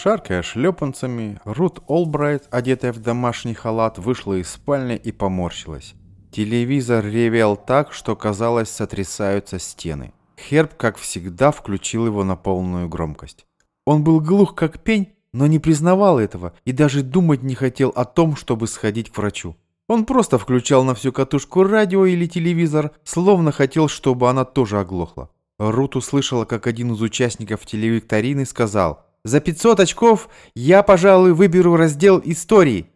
Шаркая шлепанцами, Рут Олбрайт, одетая в домашний халат, вышла из спальни и поморщилась. Телевизор ревел так, что, казалось, сотрясаются стены. Херб, как всегда, включил его на полную громкость. Он был глух как пень, но не признавал этого и даже думать не хотел о том, чтобы сходить к врачу. Он просто включал на всю катушку радио или телевизор, словно хотел, чтобы она тоже оглохла. Рут услышала, как один из участников телевикторины сказал – за 500 очков я, пожалуй, выберу раздел истории.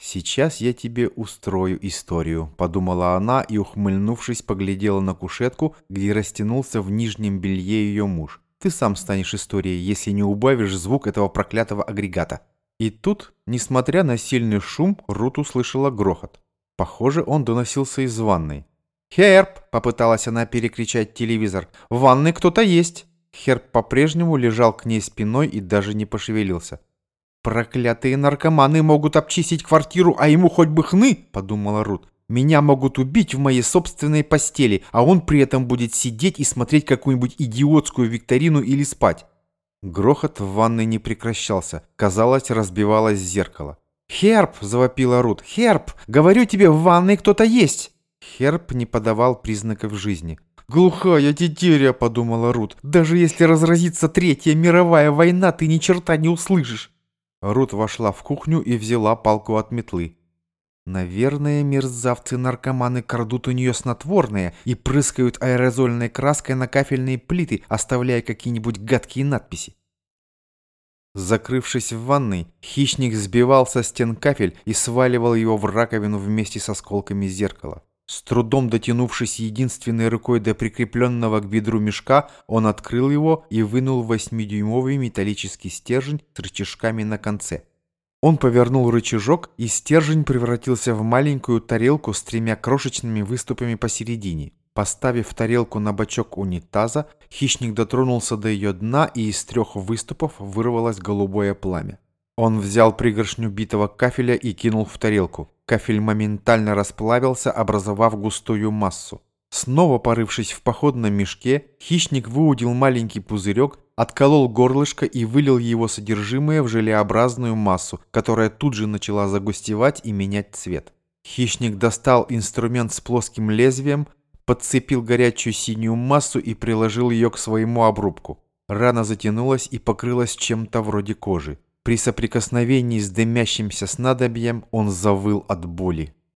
Сейчас я тебе устрою историю, подумала она и, ухмыльнувшись, поглядела на кушетку, где растянулся в нижнем белье ее муж. Ты сам станешь историей, если не убавишь звук этого проклятого агрегата. И тут, несмотря на сильный шум, Рут услышала грохот. Похоже, он доносился из ванной. «Херб!» — попыталась она перекричать телевизор. «В ванной кто-то есть!» Херб по-прежнему лежал к ней спиной и даже не пошевелился. «Проклятые наркоманы могут обчистить квартиру, а ему хоть бы хны!» – подумала Рут. «Меня могут убить в моей собственной постели, а он при этом будет сидеть и смотреть какую-нибудь идиотскую викторину или спать». Грохот в ванной не прекращался. Казалось, разбивалось зеркало. «Херб!» – завопила Рут. «Херб! Говорю тебе, в ванной кто-то есть!» Херб не подавал признаков жизни. «Глухая тетеря», — подумала Рут. «Даже если разразится Третья мировая война, ты ни черта не услышишь». Рут вошла в кухню и взяла палку от метлы. Наверное, мерзавцы-наркоманы крадут у нее снотворное и прыскают аэрозольной краской на кафельные плиты, оставляя какие-нибудь гадкие надписи. Закрывшись в ванной, хищник сбивал со стен кафель и сваливал его в раковину вместе с осколками зеркала. С трудом дотянувшись единственной рукой до прикрепленного к бедру мешка, он открыл его и вынул восьмидюймовый металлический стержень с рычажками на конце. Он повернул рычажок, и стержень превратился в маленькую тарелку с тремя крошечными выступами посередине. Поставив тарелку на бачок унитаза, хищник дотронулся до ее дна, и из трех выступов вырвалось голубое пламя. Он взял пригоршню битого кафеля и кинул в тарелку. Кафель моментально расплавился, образовав густую массу. Снова порывшись в походном мешке, хищник выудил маленький пузырек, отколол горлышко и вылил его содержимое в желеобразную массу, которая тут же начала загустевать и менять цвет. Хищник достал инструмент с плоским лезвием, подцепил горячую синюю массу и приложил ее к своему обрубку. Рана затянулась и покрылась чем-то вроде кожи. При соприкосновении с дымящимся снадобьем он завыл от боли.